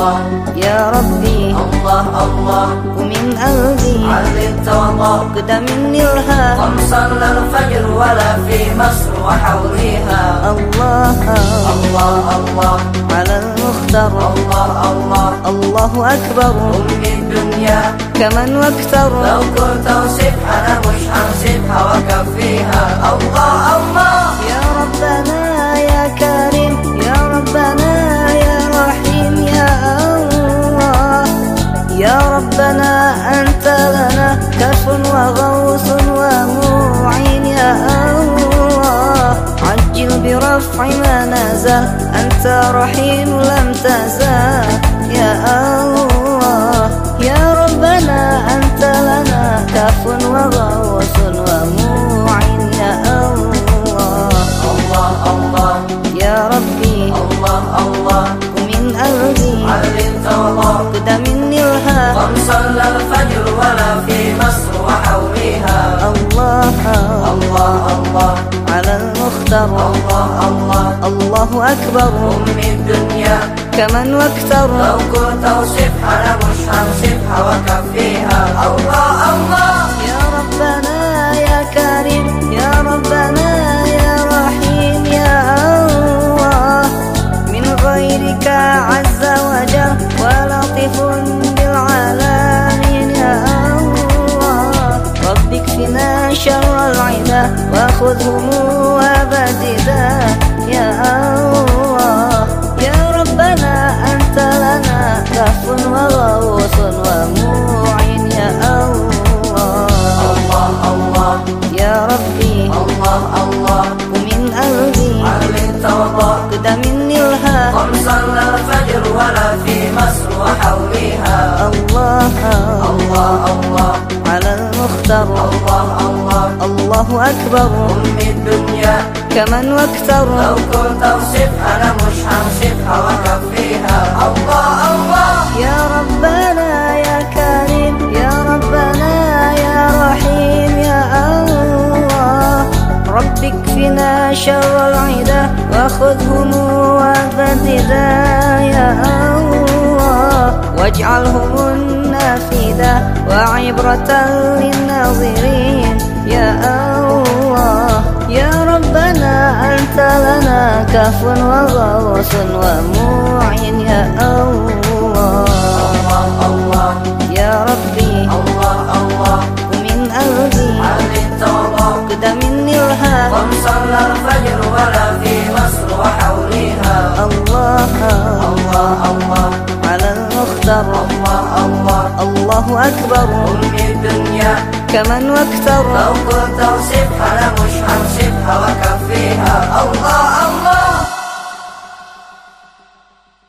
الله. يا ربي. الله الله. ومن قلبي. علي التوضأ كده مني الها قم صلى الفجر ولا في مصر وحوليها. الله. الله الله. على المختار. الله الله. الله أكبر. أم الدنيا. كمن وأكثر. لو كنت أوصفها أنا مش هنصفها وأكفيها. الله الله. ربنا أنت لنا كف وغوث ومعين يا الله. عجل برفع ما نزل. أنت رحيم لم تزال يا الله. المختار الله الله الله أكبر. أم الدنيا كمن وأكثر. لو كنت أوصفها أنا مش هنصفها وأكفيها الله الله يا ربنا يا كريم يا ربنا يا رحيم يا الله. من غيرك عز وجل ولطف بالعالمين يا الله. رب اكفنا شر العدا وخذهم يا الله. يا ربنا أنت لنا كف وغوث ومعين يا الله. الله الله. يا ربي. الله الله. ومن قلبي. علي التوضأ كده مني الها صلى الفجر ولا في مصر وحوليها الله. الله الله. على المختار الله الله الله أكبر. أم الدنيا كمن وأكثر. لو كنت أوصفها أنا مش هنصفها وأكفيها الله الله يا ربنا يا كريم يا ربنا يا رحيم يا الله. رب اكفنا شر العدا وخذهم وبددا يا الله. واجعلهم وعبرة للناظرين. يا الله يا ربنا أنت لنا كف وغوث ومعين يا الله الله الله يا ربي الله الله ومن قلبي علي التوضأ كده مني الها قم صلى الفجر ولا في مصر وحوليها الله الله الله على المختار. الله الله الله أكبر. أم الدنيا كمن وأكثر. لو كنت أوصفها أنا مش هنصفها وأكفيها الله